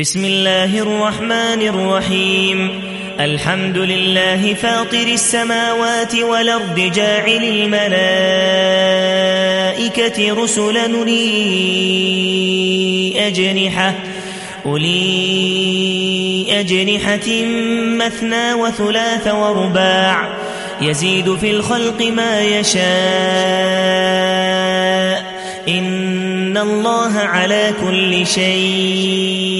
بسم الله الرحمن الرحيم. الحمد لله فاطر السماوات والأرض جاعل الملائكة رسلا لي أجنحة. أولي أجنحة مثنى وثلاث ورباع. يزيد في الخلق ما يشاء. إن الله على كل شيء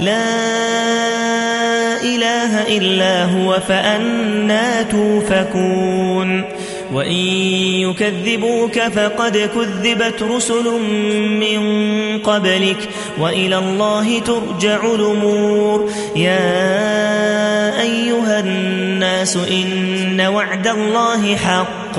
لا إله إلا هو فأنا توفكون. وإن يكذبوك فقد كذبت رسل من قبلك وإلى الله ترجع الأمور. يا أيها الناس إن وعد الله حق.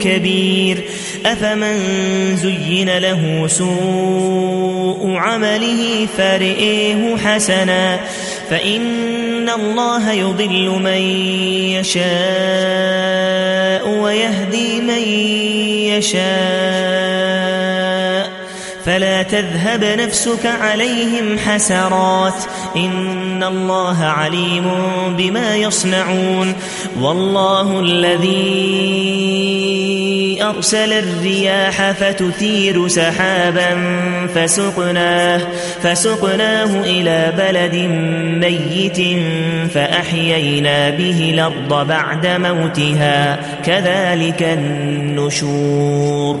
كبير. أفمن زين له سوء عمله فرئيه حسنا. فإن الله يضل من يشاء ويهدي من يشاء. فلا تذهب نفسك عليهم حسرات. إن الله عليم بما يصنعون. والله الذي أرسل الرياح فتثير سحابا فسقناه, فسقناه إلى بلد ميت فأحيينا به الأرض بعد موتها. كذلك النشور.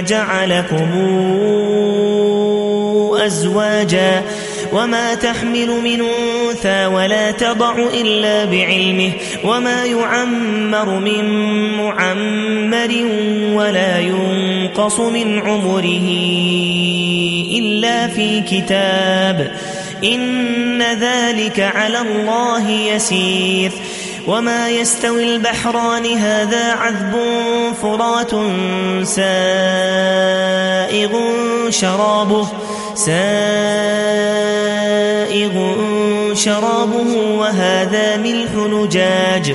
جعلكم أزواجا وما تحمل من أنثى ولا تضع إلا بعلمه وما يعمر من معمر ولا ينقص من عمره إلا في كتاب إن ذلك على الله يسير وما يستوي البحران هذا عذب فرات سائغ شرابه سائغ شرابه وهذا ملح نجاج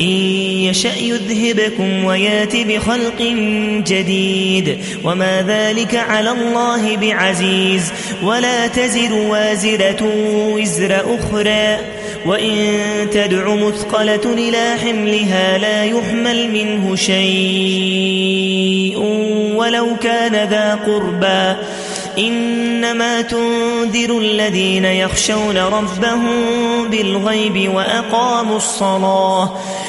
إن يشأ يذهبكم ويأت بخلق جديد وما ذلك على الله بعزيز ولا تزر وازرة وزر أخرى وإن تدع مثقلة إلى حملها لا يحمل منه شيء ولو كان ذا قربى إنما تنذر الذين يخشون ربهم بالغيب وأقاموا الصلاة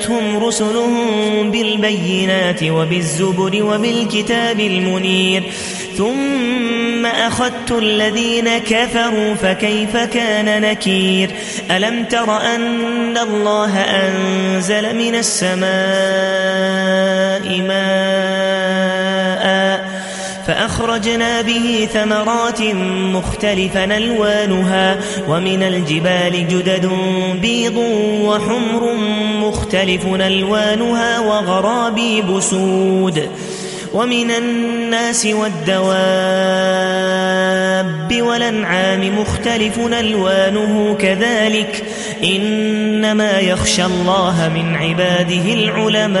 جاءتهم رسلهم بالبينات وبالزبر وبالكتاب المنير. ثم أخذت الذين كفروا فكيف كان نكير؟ ألم تر أن الله أنزل من السماء ماء فأخرجنا به ثمرات مختلفا ألوانها ومن الجبال جدد بيض وحمر مختلف ألوانها وغرابي بسود ومن الناس والدواب والأنعام مختلف ألوانه كذلك. إنما يخشى الله من عباده العلماء.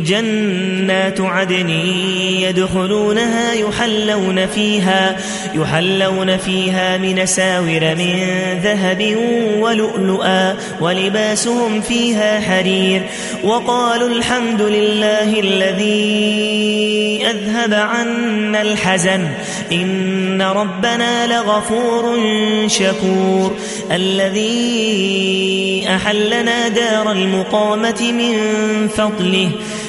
جنات عدن يدخلونها يحلون فيها يحلون فيها من ساور من ذهب ولؤلؤا ولباسهم فيها حرير. وقالوا الحمد لله الذي أذهب عنا الحزن إن ربنا لغفور شكور. الذي أحلنا دار المقامة من فضله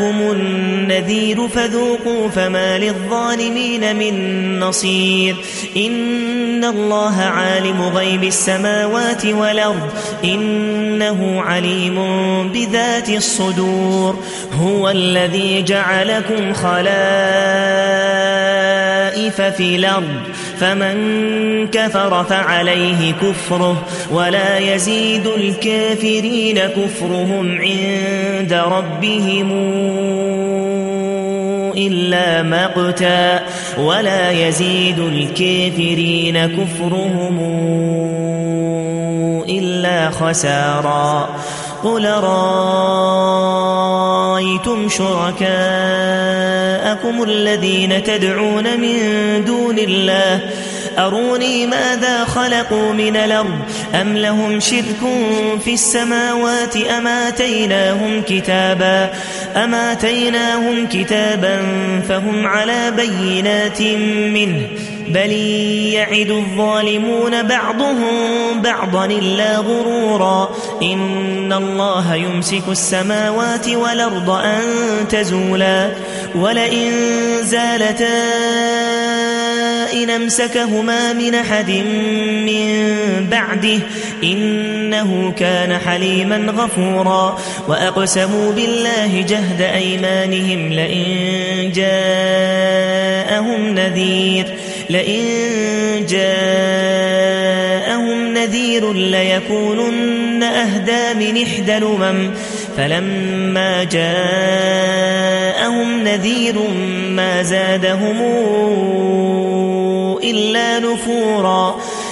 وجاءكم النذير فذوقوا فما للظالمين من نصير. إن الله عالم غيب السماوات والأرض. إنه عليم بذات الصدور. هو الذي جعلكم خلائف في الأرض. فمن كفر فعليه كفره. ولا يزيد الكافرين كفرهم عند ربهم إلا مقتا ولا يزيد الكافرين كفرهم إلا خسارا قل رأيتم شركاءكم الذين تدعون من دون الله أروني ماذا خلقوا من الأرض أم لهم شرك في السماوات أماتيناهم كتابا أماتيناهم كتابا فهم على بينات منه بل يعد الظالمون بعضهم بعضا إلا غرورا. إن الله يمسك السماوات والأرض أن تزولا. ولئن زالتا إن أمسكهما من أحد من بعده إنه كان حليما غفورا. وأقسموا بالله جهد أيمانهم لئن جاءهم نذير. لئن جاءهم نذير ليكونن أهدى من إحدى الأمم. فلما جاءهم نذير ما زادهم إلا نفورا.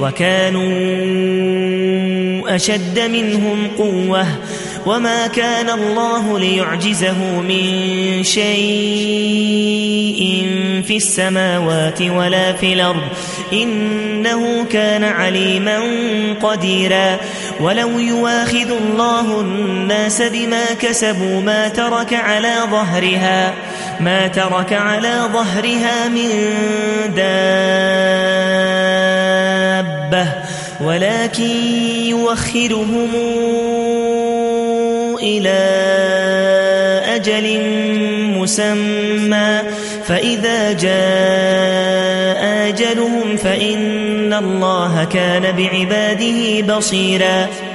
وكانوا أشد منهم قوة وما كان الله ليعجزه من شيء في السماوات ولا في الأرض إنه كان عليما قديرا ولو يواخذ الله الناس بما كسبوا ما ترك على ظهرها ما ترك على ظهرها من دابة ولكن يوخرهم إلى أجل مسمى. فإذا جاء أجلهم فإن الله كان بعباده بصيراً.